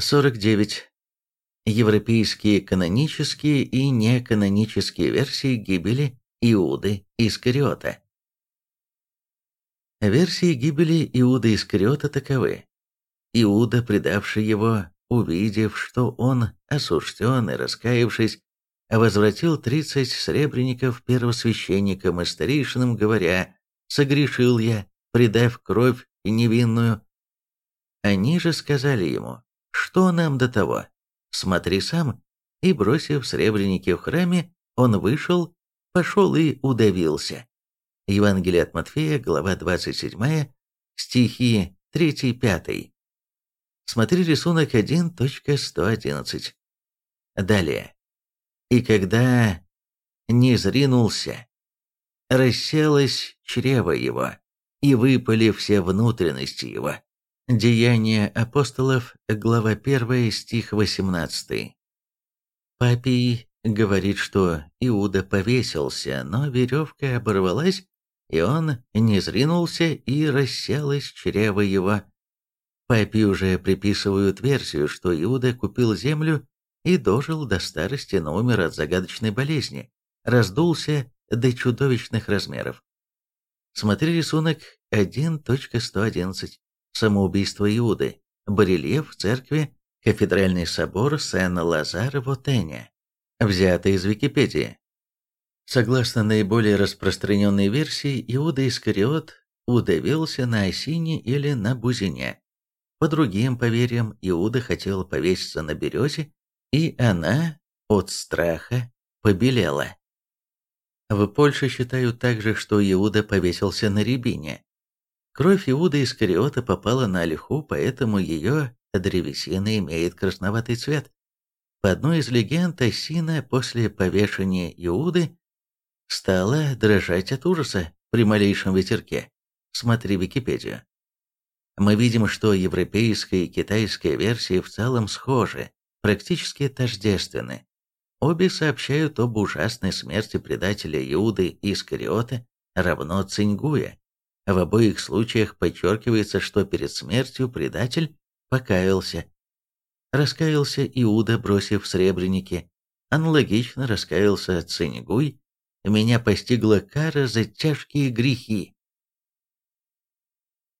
49. Европейские канонические и неканонические версии гибели Иуды Искариота. Версии гибели Иуда Искариота таковы. Иуда, предавший его, увидев, что он осужден и раскаявшись, возвратил тридцать сребреников первосвященникам и старейшинам, говоря, «Согрешил я, предав кровь невинную». Они же сказали ему, «Что нам до того? Смотри сам». И, бросив сребреники в храме, он вышел, пошел и удавился. Евангелие от Матфея, глава 27, стихи 3-5. Смотри рисунок 1.111. Далее. И когда не зринулся, расселось чрево его, и выпали все внутренности его. Деяния апостолов, глава 1, стих 18. Папий говорит, что Иуда повесился, но веревка оборвалась, и он не зринулся, и расселось чрево его. Папе уже приписывают версию, что Иуда купил землю и дожил до старости, но умер от загадочной болезни, раздулся до чудовищных размеров. Смотри рисунок 1.111. Самоубийство Иуды. Барельеф в церкви Кафедральный собор Сен-Лазар в Отене. Взято из Википедии. Согласно наиболее распространенной версии, Иуда Искариот удавился на осине или на бузине. По другим поверьям, Иуда хотел повеситься на березе, и она от страха побелела. В Польше считают также, что Иуда повесился на рябине. Кровь Иуда Искариота попала на ольху, поэтому ее древесина имеет красноватый цвет. По одной из легенд, осина после повешения Иуды стала дрожать от ужаса при малейшем ветерке. Смотри Википедию мы видим, что европейская и китайская версии в целом схожи, практически тождественны. Обе сообщают об ужасной смерти предателя Иуды Искариота, равно Цингуя. В обоих случаях подчеркивается, что перед смертью предатель покаялся. Раскаялся Иуда, бросив сребреники. Аналогично раскаялся Цингуй. Меня постигла кара за тяжкие грехи.